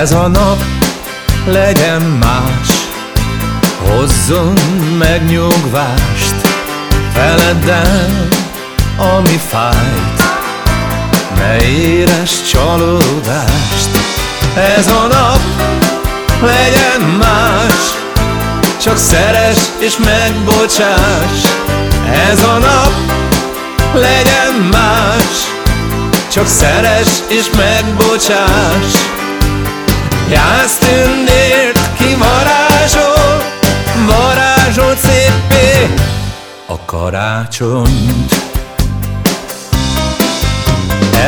Ez a nap legyen más. Hozzon megnyugvást Feledd el, ami fájt. Ne éres csalódást. Ez a nap legyen más. Csak szeres és megbocsáss Ez a nap legyen más. Csak szeres és megbocsáss Jársz tündért kivarázsol Varázsol szépé a karácsonyt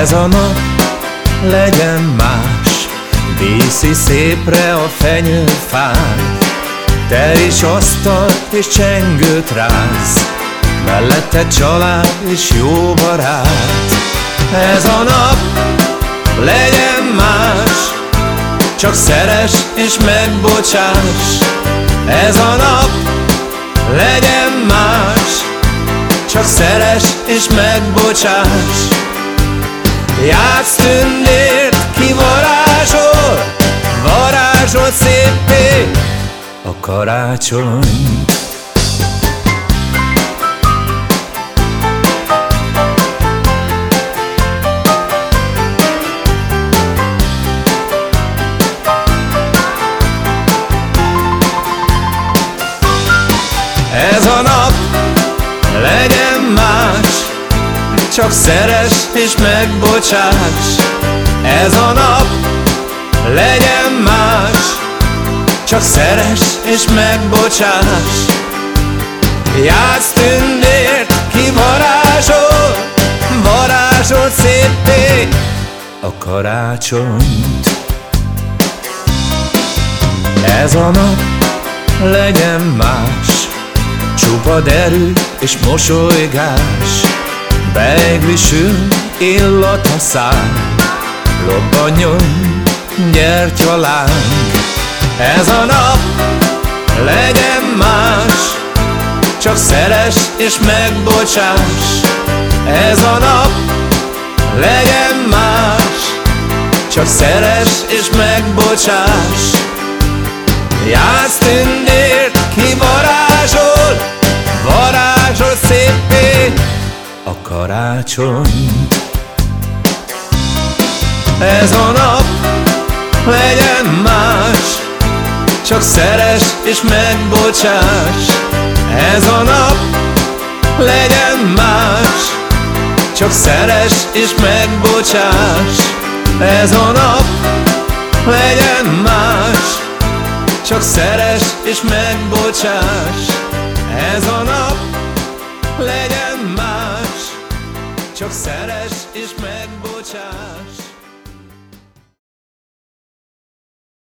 Ez a nap legyen más Díszi szépre a fenyőfát Te is asztal és csengőt ráz Mellette család és jó barát. Ez a nap legyen más csak szeres és megbocsáss Ez a nap legyen más. Csak szeres és megbocsáss Játsz tündért, ki varázsol szépé a karácsonyt Ez a nap legyen más Csak szeres és megbocsáss Ez a nap legyen más Csak szeres és megbocsáss Játsz tündért, ki varázsol szépé a karácsonyt. Ez a nap legyen más Csupa derű és mosolygás. Beegvisül illat a szám. Lobbanjon gyertyalánk Ez a nap legyen más. Csak szeres és megbocsáss. Ez a nap legyen más. Csak szeres és megbocsáss. Jársz tündért, a karácsonyt Ez a nap legyen más Csak szeres és megbocsáss Ez a nap legyen más Csak szeres és megbocsáss Ez a nap legyen más Csak szeres és megbocsáss ez a nap legyen más Csak szeres és megbocsáss